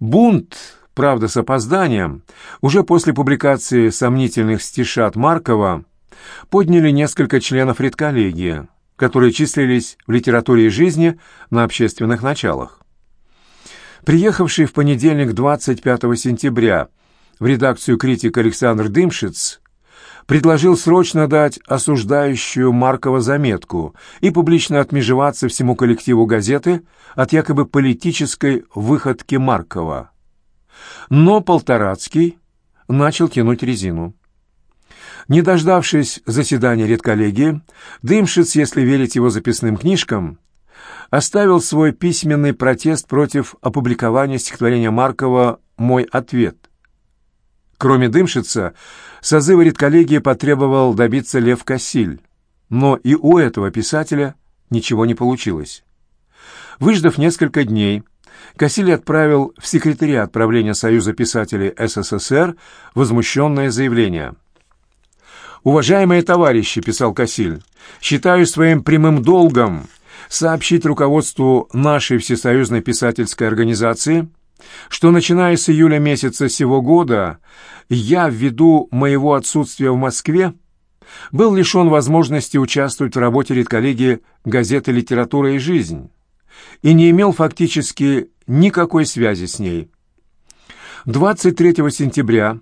Бунт, правда, с опозданием, уже после публикации сомнительных стишат Маркова подняли несколько членов редколлегии, которые числились в литературе и жизни на общественных началах. Приехавший в понедельник 25 сентября в редакцию критик Александр Дымшиц предложил срочно дать осуждающую Маркова заметку и публично отмежеваться всему коллективу газеты от якобы политической выходки Маркова. Но Полторацкий начал тянуть резину. Не дождавшись заседания редколлегии, Дымшиц, если верить его записным книжкам, оставил свой письменный протест против опубликования стихотворения Маркова «Мой ответ». Кроме Дымшица, созыва редколлегии потребовал добиться Лев Кассиль, но и у этого писателя ничего не получилось. Выждав несколько дней, Кассиль отправил в секретариат правления Союза писателей СССР возмущенное заявление – «Уважаемые товарищи», — писал Кассиль, — «считаю своим прямым долгом сообщить руководству нашей Всесоюзной писательской организации, что, начиная с июля месяца сего года, я, ввиду моего отсутствия в Москве, был лишен возможности участвовать в работе редколлегии газеты «Литература и жизнь» и не имел фактически никакой связи с ней. 23 сентября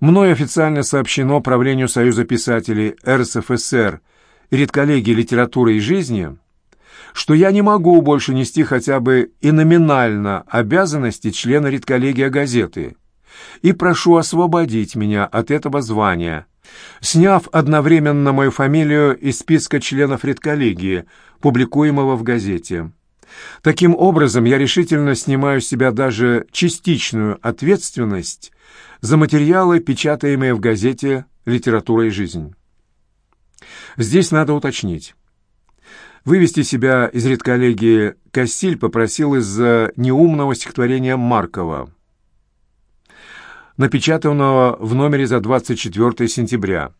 Мной официально сообщено правлению Союза писателей РСФСР редколлегии литературы и жизни, что я не могу больше нести хотя бы и номинально обязанности члена редколлегии газеты и прошу освободить меня от этого звания, сняв одновременно мою фамилию из списка членов редколлегии, публикуемого в газете. Таким образом, я решительно снимаю с себя даже частичную ответственность за материалы, печатаемые в газете «Литература и жизнь». Здесь надо уточнить. Вывести себя из редколлегии Кассиль попросил из-за неумного стихотворения Маркова, напечатанного в номере за 24 сентября.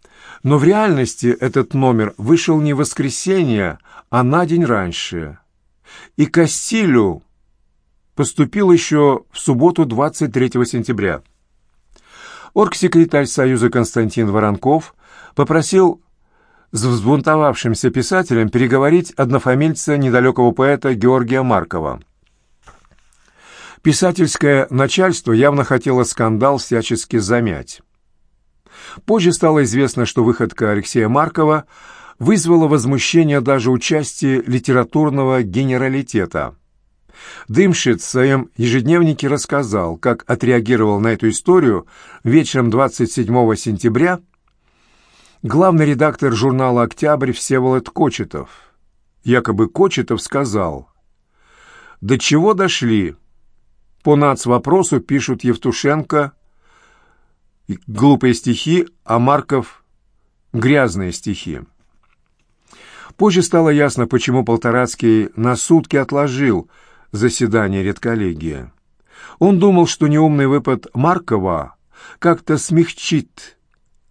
Но в реальности этот номер вышел не в воскресенье, а на день раньше. И Кассилю поступил еще в субботу 23 сентября. Оргсекретарь Союза Константин Воронков попросил с взбунтовавшимся писателем переговорить однофамильца недалекого поэта Георгия Маркова. Писательское начальство явно хотело скандал всячески замять. Позже стало известно, что выходка Алексея Маркова вызвала возмущение даже участия литературного генералитета – Дымшиц в своем ежедневнике рассказал, как отреагировал на эту историю вечером 27 сентября главный редактор журнала «Октябрь» Всеволод Кочетов. Якобы Кочетов сказал, «До чего дошли? По нац-вопросу пишут Евтушенко глупые стихи, а Марков — грязные стихи». Позже стало ясно, почему Полторацкий на сутки отложил – заседание редколлегии. Он думал, что неумный выпад Маркова как-то смягчит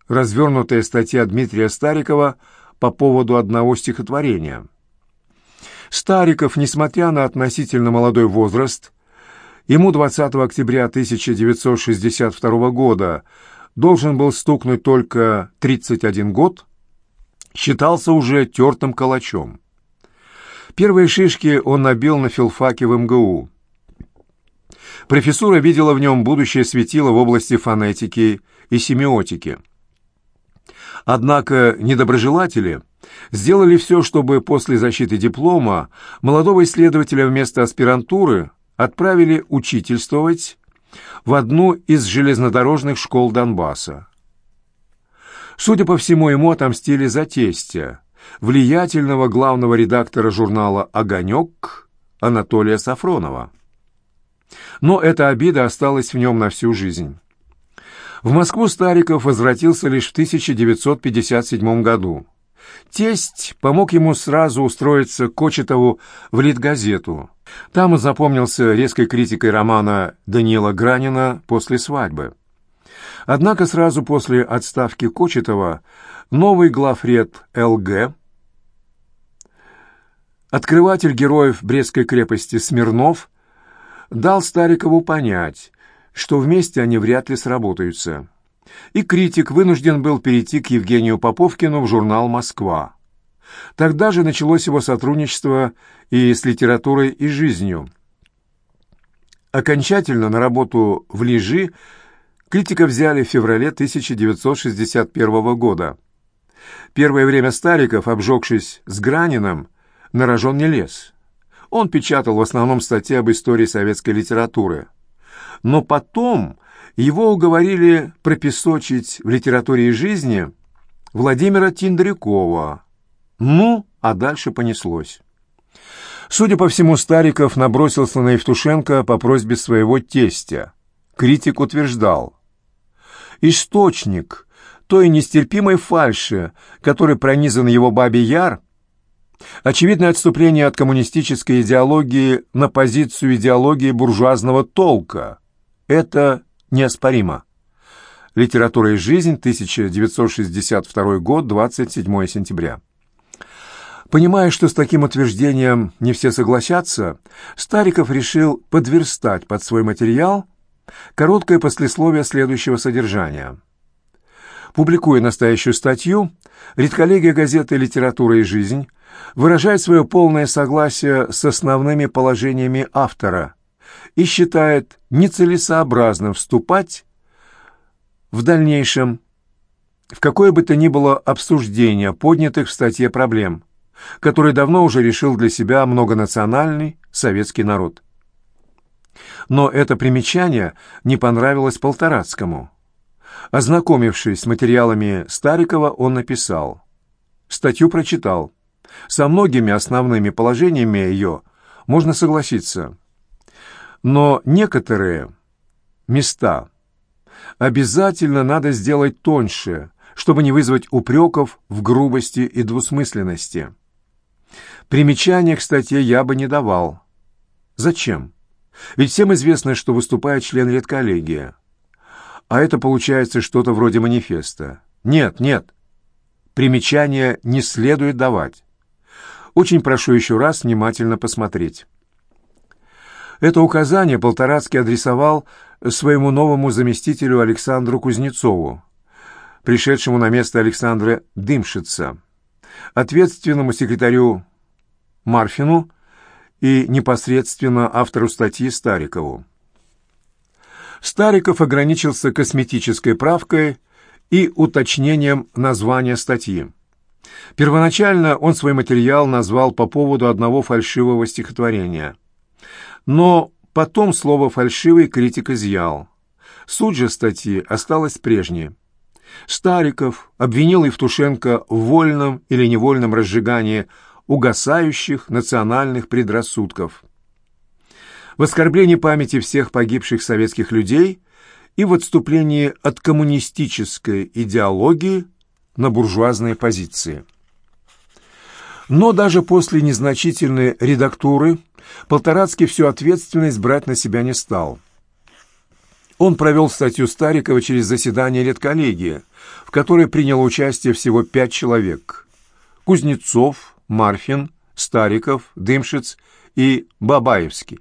развернутая статья Дмитрия Старикова по поводу одного стихотворения. Стариков, несмотря на относительно молодой возраст, ему 20 октября 1962 года должен был стукнуть только 31 год, считался уже тертым калачом. Первые шишки он набил на филфаке в МГУ. Профессура видела в нем будущее светило в области фонетики и семиотики. Однако недоброжелатели сделали все, чтобы после защиты диплома молодого исследователя вместо аспирантуры отправили учительствовать в одну из железнодорожных школ Донбасса. Судя по всему, ему отомстили за тестя, влиятельного главного редактора журнала «Огонек» Анатолия Сафронова. Но эта обида осталась в нем на всю жизнь. В Москву Стариков возвратился лишь в 1957 году. Тесть помог ему сразу устроиться Кочетову в Литгазету. Там он запомнился резкой критикой романа Даниила Гранина «После свадьбы». Однако сразу после отставки Кочетова новый главред ЛГ Открыватель героев Брестской крепости Смирнов дал Старикову понять, что вместе они вряд ли сработаются. И критик вынужден был перейти к Евгению Поповкину в журнал «Москва». Тогда же началось его сотрудничество и с литературой, и жизнью. Окончательно на работу в Лижи критика взяли в феврале 1961 года. Первое время Стариков, обжегшись с Граниным, на рожон не лез. Он печатал в основном статьи об истории советской литературы. Но потом его уговорили пропесочить в литературе и жизни Владимира Тиндрякова. Ну, а дальше понеслось. Судя по всему, Стариков набросился на Евтушенко по просьбе своего тестя. Критик утверждал. Источник той нестерпимой фальши, которой пронизан его бабий яр, очевидное отступление от коммунистической идеологии на позицию идеологии буржуазного толка. Это неоспоримо. Литература и жизнь, 1962 год, 27 сентября. Понимая, что с таким утверждением не все согласятся, Стариков решил подверстать под свой материал короткое послесловие следующего содержания. Публикуя настоящую статью, редколлегия газеты «Литература и жизнь» выражает свое полное согласие с основными положениями автора и считает нецелесообразным вступать в дальнейшем в какое бы то ни было обсуждение поднятых в статье проблем – который давно уже решил для себя многонациональный советский народ. Но это примечание не понравилось Полторацкому. Ознакомившись с материалами Старикова, он написал. Статью прочитал. Со многими основными положениями ее можно согласиться. Но некоторые места обязательно надо сделать тоньше, чтобы не вызвать упреков в грубости и двусмысленности. Примечания к статье я бы не давал. Зачем? Ведь всем известно, что выступает член редколлегии. А это получается что-то вроде манифеста. Нет, нет. Примечания не следует давать. Очень прошу еще раз внимательно посмотреть. Это указание Полторацкий адресовал своему новому заместителю Александру Кузнецову, пришедшему на место Александра Дымшица, ответственному секретарю Марфину и непосредственно автору статьи Старикову. Стариков ограничился косметической правкой и уточнением названия статьи. Первоначально он свой материал назвал по поводу одного фальшивого стихотворения. Но потом слово «фальшивый» критик изъял. Суть же статьи осталась прежней. Стариков обвинил Евтушенко в вольном или невольном разжигании угасающих национальных предрассудков, в оскорблении памяти всех погибших советских людей и в отступлении от коммунистической идеологии на буржуазные позиции. Но даже после незначительной редактуры Полторацкий всю ответственность брать на себя не стал. Он провел статью Старикова через заседание редколлегии, в которой приняло участие всего пять человек. Кузнецов, Марфин, Стариков, Дымшиц и Бабаевский,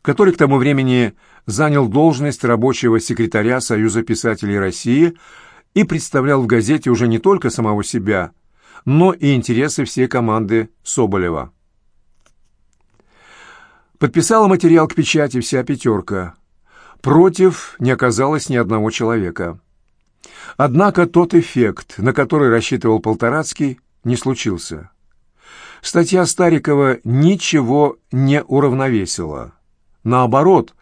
который к тому времени занял должность рабочего секретаря Союза писателей России и представлял в газете уже не только самого себя, но и интересы всей команды Соболева. Подписала материал к печати вся пятерка. Против не оказалось ни одного человека. Однако тот эффект, на который рассчитывал Полторацкий, не случился. Статья Старикова ничего не уравновесила. Наоборот,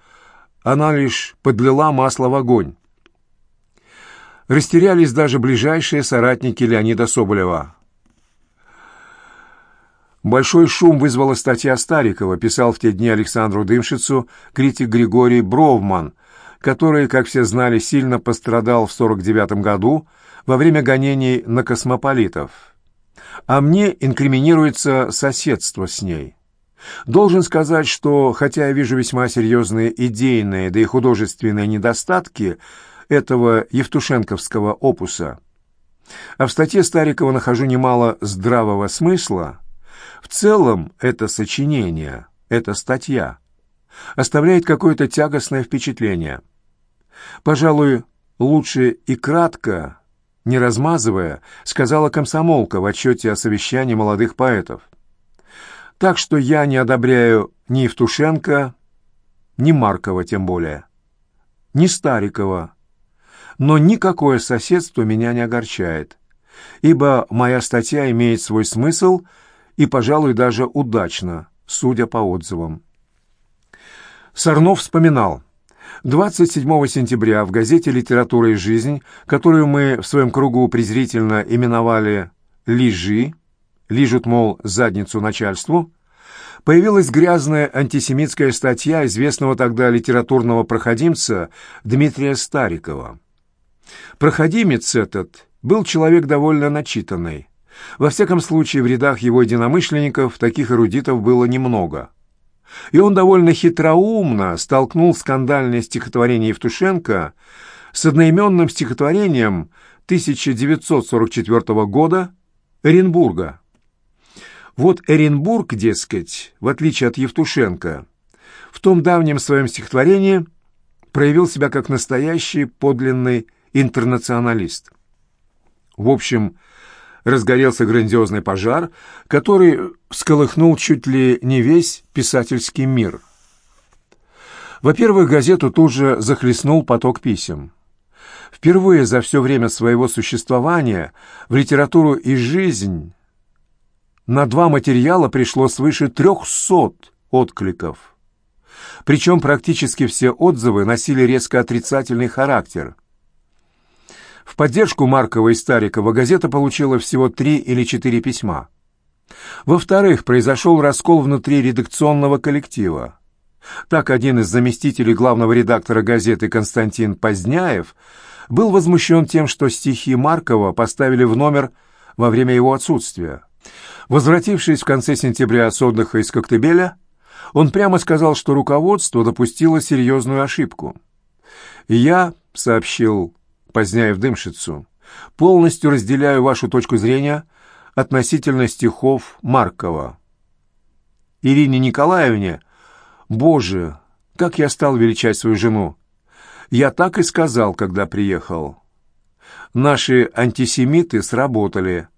она лишь подлила масло в огонь. Растерялись даже ближайшие соратники Леонида Соболева. Большой шум вызвала статья Старикова, писал в те дни Александру Дымшицу критик Григорий Бровман, который, как все знали, сильно пострадал в 49 году во время гонений на космополитов а мне инкриминируется соседство с ней. Должен сказать, что, хотя я вижу весьма серьезные идейные, да и художественные недостатки этого евтушенковского опуса, а в статье Старикова нахожу немало здравого смысла, в целом это сочинение, эта статья оставляет какое-то тягостное впечатление. Пожалуй, лучше и кратко, не размазывая, сказала комсомолка в отчете о совещании молодых поэтов. Так что я не одобряю ни Евтушенко, ни Маркова тем более, ни Старикова, но никакое соседство меня не огорчает, ибо моя статья имеет свой смысл и, пожалуй, даже удачно, судя по отзывам. Сорнов вспоминал. 27 сентября в газете «Литература и жизнь», которую мы в своем кругу презрительно именовали «Лижи», лижут, мол, задницу начальству, появилась грязная антисемитская статья известного тогда литературного проходимца Дмитрия Старикова. Проходимец этот был человек довольно начитанный. Во всяком случае, в рядах его единомышленников таких эрудитов было немного. И он довольно хитроумно столкнул скандальное стихотворение Евтушенко с одноименным стихотворением 1944 года Оренбурга. Вот Оренбург, дескать, в отличие от Евтушенко, в том давнем своем стихотворении проявил себя как настоящий подлинный интернационалист. В общем, разгорелся грандиозный пожар, который всколыхнул чуть ли не весь писательский мир. Во-первых, газету тут же захлестнул поток писем. Впервые за все время своего существования в литературу и жизнь на два материала пришло свыше трехсот откликов. Причем практически все отзывы носили резко отрицательный характер. В поддержку Маркова и Старикова газета получила всего три или четыре письма. Во-вторых, произошел раскол внутри редакционного коллектива. Так один из заместителей главного редактора газеты Константин Поздняев был возмущен тем, что стихи Маркова поставили в номер во время его отсутствия. Возвратившись в конце сентября с отдыха из Коктебеля, он прямо сказал, что руководство допустило серьезную ошибку. «Я», — сообщил Поздняев Дымшицу, — «полностью разделяю вашу точку зрения относительно стихов Маркова». Ирине Николаевне, «Боже, как я стал величать свою жену!» Я так и сказал, когда приехал. Наши антисемиты сработали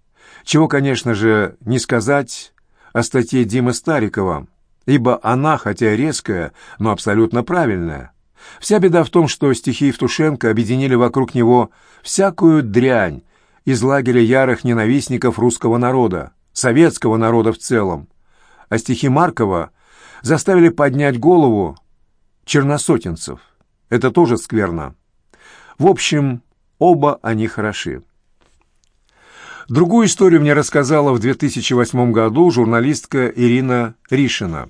чего, конечно же, не сказать о статье Димы Старикова, ибо она, хотя резкая, но абсолютно правильная. Вся беда в том, что стихи Евтушенко объединили вокруг него всякую дрянь из лагеря ярых ненавистников русского народа, советского народа в целом, а стихи Маркова заставили поднять голову черносотенцев. Это тоже скверно. В общем, оба они хороши. Другую историю мне рассказала в 2008 году журналистка Ирина Ришина.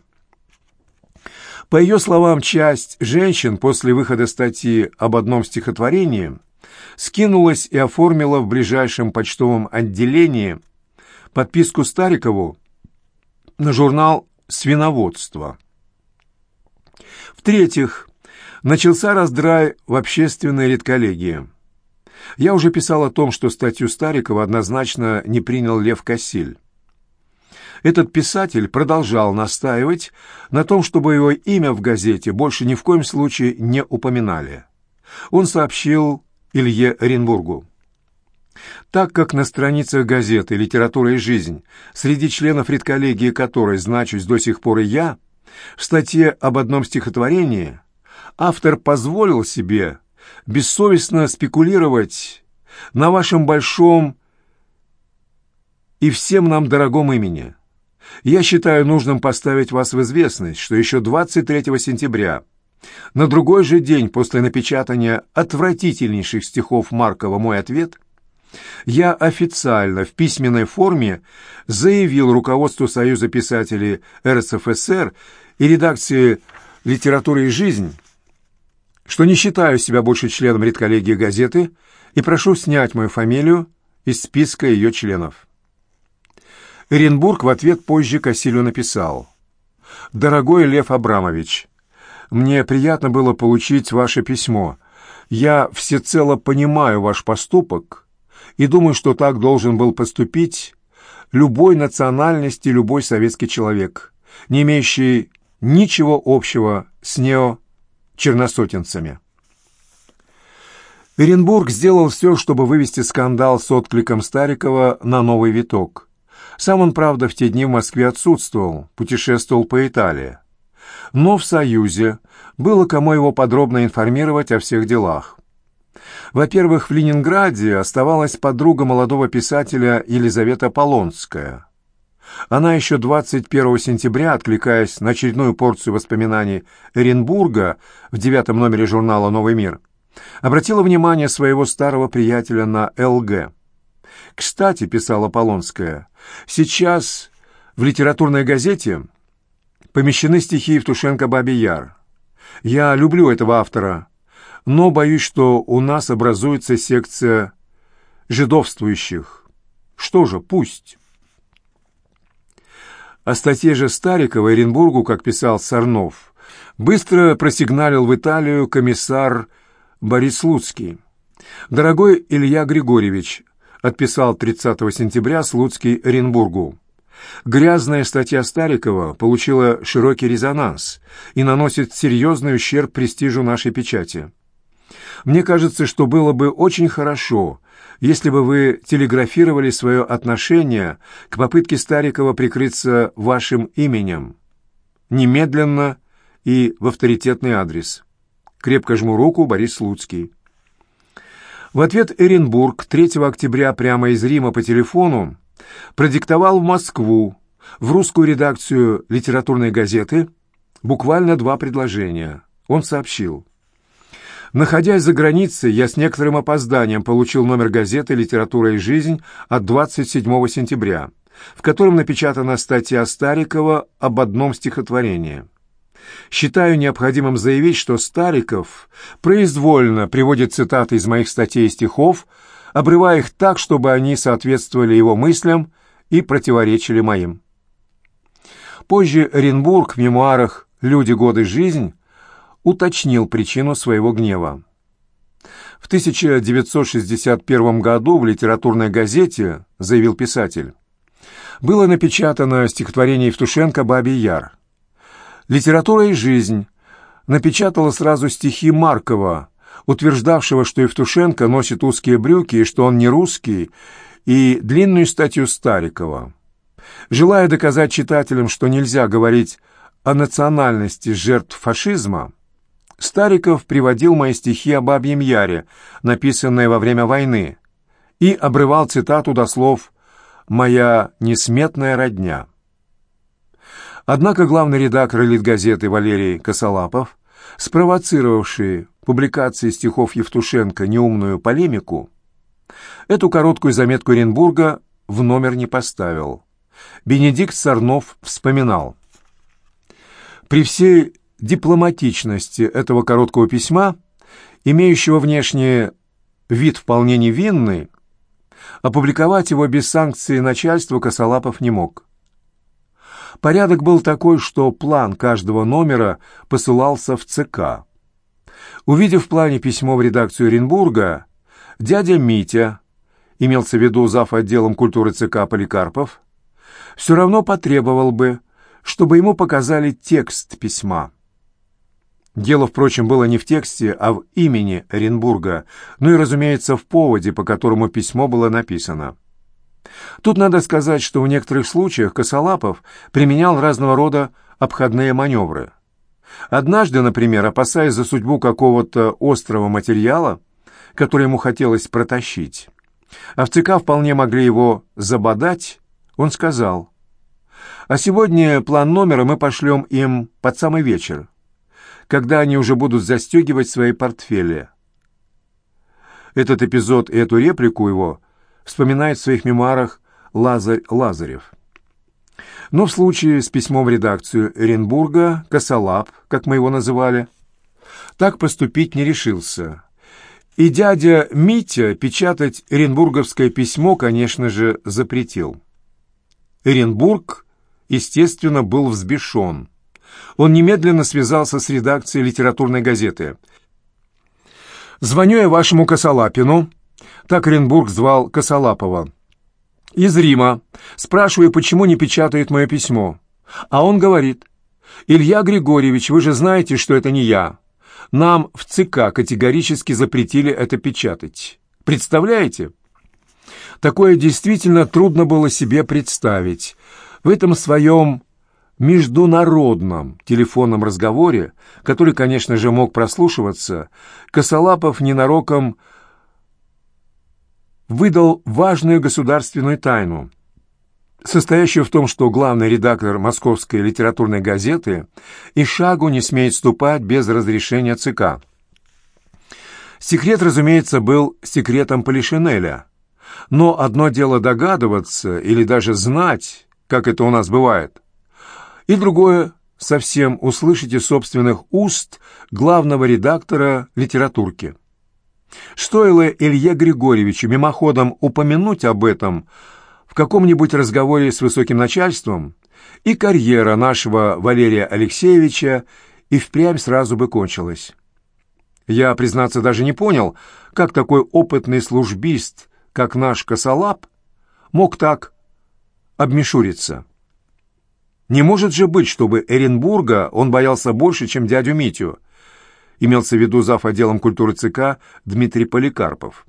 По ее словам, часть женщин после выхода статьи об одном стихотворении скинулась и оформила в ближайшем почтовом отделении подписку Старикову на журнал «Свиноводство». В-третьих, начался раздрай в общественной редколлегии – я уже писал о том, что статью Старикова однозначно не принял Лев Кассиль. Этот писатель продолжал настаивать на том, чтобы его имя в газете больше ни в коем случае не упоминали. Он сообщил Илье Оренбургу. Так как на страницах газеты «Литература и жизнь», среди членов редколлегии которой значусь до сих пор и я, в статье об одном стихотворении автор позволил себе бессовестно спекулировать на вашем большом и всем нам дорогом имени. Я считаю нужным поставить вас в известность, что еще 23 сентября, на другой же день после напечатания отвратительнейших стихов Маркова «Мой ответ», я официально в письменной форме заявил руководству Союза писателей РСФСР и редакции «Литература и жизнь», что не считаю себя больше членом редколлегии газеты и прошу снять мою фамилию из списка ее членов. Оренбург в ответ позже Кассилю написал. «Дорогой Лев Абрамович, мне приятно было получить ваше письмо. Я всецело понимаю ваш поступок и думаю, что так должен был поступить любой национальности любой советский человек, не имеющий ничего общего с нео-черносотенцами. Оренбург сделал все, чтобы вывести скандал с откликом Старикова на новый виток. Сам он, правда, в те дни в Москве отсутствовал, путешествовал по Италии. Но в Союзе было кому его подробно информировать о всех делах. Во-первых, в Ленинграде оставалась подруга молодого писателя Елизавета Полонская. Она еще 21 сентября, откликаясь на очередную порцию воспоминаний Оренбурга в девятом номере журнала «Новый мир», обратила внимание своего старого приятеля на ЛГ. «Кстати», — писала Полонская, — «сейчас в литературной газете помещены стихи Евтушенко «Бабий Яр». Я люблю этого автора, но боюсь, что у нас образуется секция жидовствующих. Что же, пусть». О статье же Старикова Оренбургу, как писал Сарнов, быстро просигналил в Италию комиссар Борис Луцкий. «Дорогой Илья Григорьевич», — отписал 30 сентября Слуцкий Оренбургу, «грязная статья Старикова получила широкий резонанс и наносит серьезный ущерб престижу нашей печати. Мне кажется, что было бы очень хорошо, если бы вы телеграфировали свое отношение к попытке Старикова прикрыться вашим именем. Немедленно и в авторитетный адрес». Крепко жму руку, Борис Слуцкий. В ответ Эренбург 3 октября прямо из Рима по телефону продиктовал в Москву, в русскую редакцию литературной газеты, буквально два предложения. Он сообщил. Находясь за границей, я с некоторым опозданием получил номер газеты «Литература и жизнь» от 27 сентября, в котором напечатана статья Старикова об одном стихотворении. Считаю необходимым заявить, что Стариков произвольно приводит цитаты из моих статей и стихов, обрывая их так, чтобы они соответствовали его мыслям и противоречили моим. Позже Оренбург в мемуарах «Люди, годы, жизнь» уточнил причину своего гнева. В 1961 году в литературной газете, заявил писатель, было напечатано стихотворение Евтушенко «Бабий Яр». «Литература и жизнь» напечатала сразу стихи Маркова, утверждавшего, что Евтушенко носит узкие брюки и что он не русский, и длинную статью Старикова. Желая доказать читателям, что нельзя говорить о национальности жертв фашизма, Стариков приводил мои стихи о Бабьем Яре, написанные во время войны, и обрывал цитату до слов «моя несметная родня». Однако главный редактор «Элитгазеты» Валерий Косолапов, спровоцировавший публикацией стихов Евтушенко неумную полемику, эту короткую заметку Оренбурга в номер не поставил. Бенедикт Сарнов вспоминал. При всей дипломатичности этого короткого письма, имеющего внешне вид вполне невинный, опубликовать его без санкции начальства Косолапов не мог. Порядок был такой, что план каждого номера посылался в ЦК. Увидев в плане письмо в редакцию Оренбурга, дядя Митя, имелся в виду зав. отделом культуры ЦК Поликарпов, все равно потребовал бы, чтобы ему показали текст письма. Дело, впрочем, было не в тексте, а в имени Оренбурга, ну и, разумеется, в поводе, по которому письмо было написано. Тут надо сказать, что в некоторых случаях Косолапов применял разного рода обходные маневры. Однажды, например, опасаясь за судьбу какого-то острого материала, который ему хотелось протащить, а в ЦК вполне могли его забодать, он сказал, «А сегодня план номера мы пошлем им под самый вечер, когда они уже будут застегивать свои портфели». Этот эпизод и эту реплику его – вспоминает в своих мемуарах Лазарь Лазарев. Но в случае с письмом в редакцию Оренбурга Косолап, как мы его называли, так поступить не решился. И дядя Митя печатать оренбурговское письмо, конечно же, запретил. Оренбург, естественно, был взбешен. Он немедленно связался с редакцией литературной газеты. «Звоню я вашему Косолапину», так Оренбург звал Косолапова. «Из Рима. Спрашиваю, почему не печатает мое письмо. А он говорит, «Илья Григорьевич, вы же знаете, что это не я. Нам в ЦК категорически запретили это печатать. Представляете?» Такое действительно трудно было себе представить. В этом своем международном телефонном разговоре, который, конечно же, мог прослушиваться, Косолапов ненароком выдал важную государственную тайну, состоящую в том, что главный редактор московской литературной газеты и шагу не смеет ступать без разрешения ЦК. Секрет, разумеется, был секретом Полишинеля, но одно дело догадываться или даже знать, как это у нас бывает, и другое — совсем услышать из собственных уст главного редактора литературки. Стоило Илье Григорьевичу мимоходом упомянуть об этом в каком-нибудь разговоре с высоким начальством, и карьера нашего Валерия Алексеевича и впрямь сразу бы кончилась. Я, признаться, даже не понял, как такой опытный службист, как наш косолап, мог так обмешуриться. Не может же быть, чтобы Эренбурга он боялся больше, чем дядю Митю. Имелся в виду зав. отделом культуры ЦК Дмитрий Поликарпов.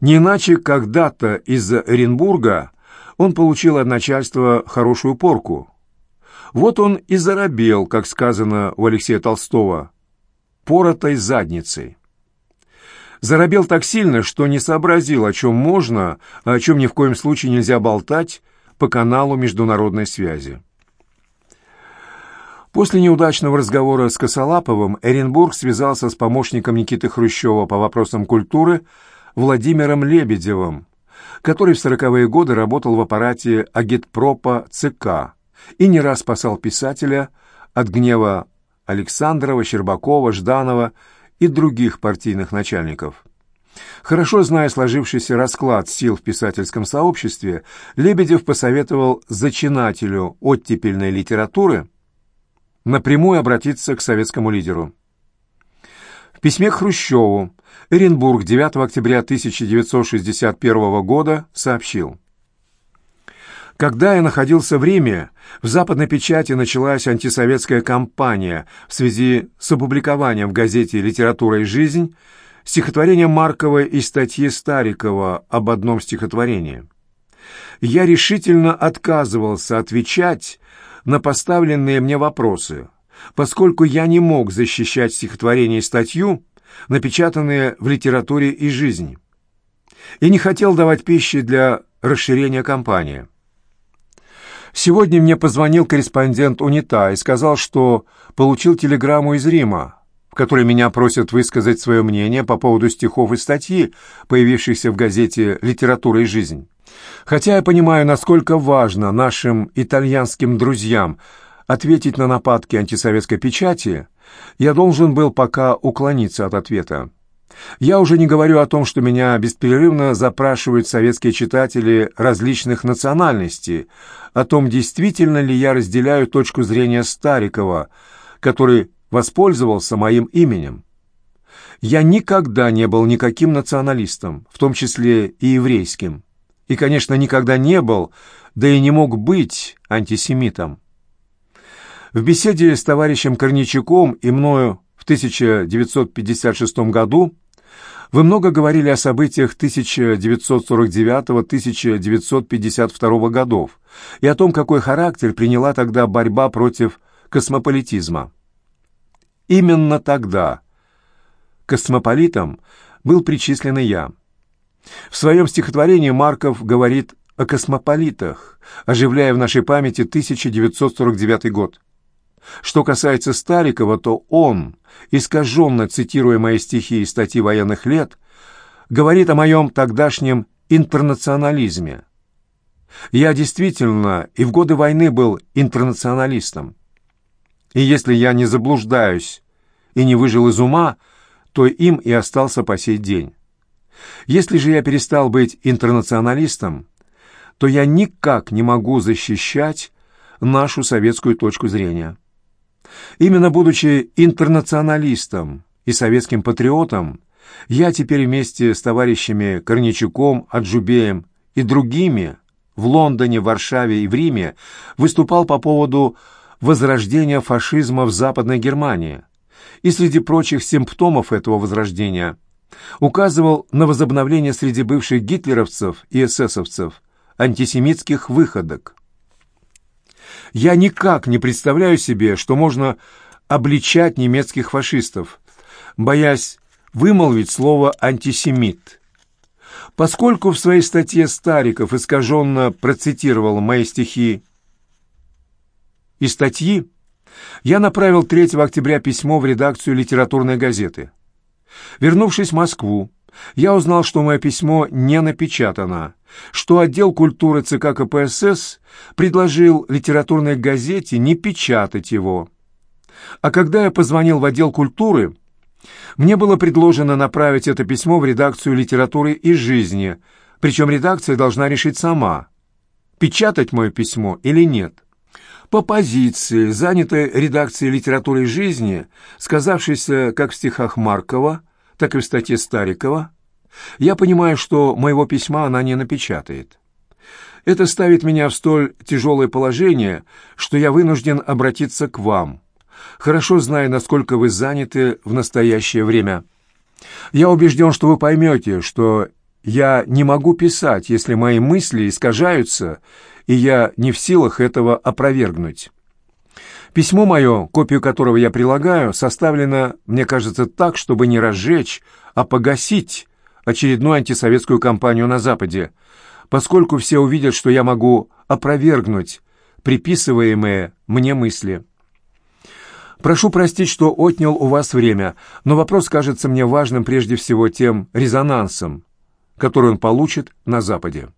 Не иначе когда-то из-за Эренбурга он получил от начальства хорошую порку. Вот он и заробел, как сказано у Алексея Толстого, поротой задницей. Заробел так сильно, что не сообразил, о чем можно, а о чем ни в коем случае нельзя болтать по каналу международной связи. После неудачного разговора с Косолаповым Эренбург связался с помощником Никиты Хрущева по вопросам культуры Владимиром Лебедевым, который в сороковые годы работал в аппарате агитпропа ЦК и не раз спасал писателя от гнева Александрова, Щербакова, Жданова и других партийных начальников. Хорошо зная сложившийся расклад сил в писательском сообществе, Лебедев посоветовал зачинателю оттепельной литературы напрямую обратиться к советскому лидеру. В письме к Хрущеву Эренбург 9 октября 1961 года сообщил когда я находился в Риме, в западной печати началась антисоветская кампания в связи с опубликованием в газете «Литература и жизнь» стихотворение Маркова и статьи Старикова об одном стихотворении. Я решительно отказывался отвечать на поставленные мне вопросы, поскольку я не мог защищать стихотворение и статью, напечатанные в литературе и жизни, и не хотел давать пищи для расширения кампании. Сегодня мне позвонил корреспондент УНИТА и сказал, что получил телеграмму из Рима, которой меня просят высказать свое мнение по поводу стихов и статьи, появившихся в газете «Литература и жизнь». Хотя я понимаю, насколько важно нашим итальянским друзьям ответить на нападки антисоветской печати, я должен был пока уклониться от ответа. Я уже не говорю о том, что меня беспрерывно запрашивают советские читатели различных национальностей, о том, действительно ли я разделяю точку зрения Старикова, который воспользовался моим именем. Я никогда не был никаким националистом, в том числе и еврейским. И, конечно, никогда не был, да и не мог быть антисемитом. В беседе с товарищем Корничуком и мною в 1956 году вы много говорили о событиях 1949-1952 годов и о том, какой характер приняла тогда борьба против космополитизма. Именно тогда космополитом был причислен и я. В своем стихотворении Марков говорит о космополитах, оживляя в нашей памяти 1949 год. Что касается Старикова, то он, искаженно цитируя мои стихи и статьи военных лет, говорит о моем тогдашнем интернационализме. Я действительно и в годы войны был интернационалистом. И если я не заблуждаюсь и не выжил из ума, то им и остался по сей день. Если же я перестал быть интернационалистом, то я никак не могу защищать нашу советскую точку зрения. Именно будучи интернационалистом и советским патриотом, я теперь вместе с товарищами Корничуком, Аджубеем и другими в Лондоне, Варшаве и в Риме выступал по поводу возрождения фашизма в Западной Германии и среди прочих симптомов этого возрождения указывал на возобновление среди бывших гитлеровцев и эсэсовцев антисемитских выходок. Я никак не представляю себе, что можно обличать немецких фашистов, боясь вымолвить слово «антисемит». Поскольку в своей статье Стариков искаженно процитировал мои стихи и статьи, я направил 3 октября письмо в редакцию литературной газеты. Вернувшись в Москву, я узнал, что мое письмо не напечатано, что отдел культуры ЦК КПСС предложил литературной газете не печатать его. А когда я позвонил в отдел культуры, мне было предложено направить это письмо в редакцию литературы и жизни, причем редакция должна решить сама, печатать мое письмо или нет. По позиции, занятой редакцией литературы жизни, сказавшейся как в стихах Маркова, так и в статье Старикова, я понимаю, что моего письма она не напечатает. Это ставит меня в столь тяжелое положение, что я вынужден обратиться к вам, хорошо зная, насколько вы заняты в настоящее время. Я убежден, что вы поймете, что я не могу писать, если мои мысли искажаются, и я не в силах этого опровергнуть. Письмо мое, копию которого я прилагаю, составлено, мне кажется, так, чтобы не разжечь, а погасить очередную антисоветскую кампанию на Западе, поскольку все увидят, что я могу опровергнуть приписываемые мне мысли. Прошу простить, что отнял у вас время, но вопрос кажется мне важным прежде всего тем резонансом, который он получит на Западе.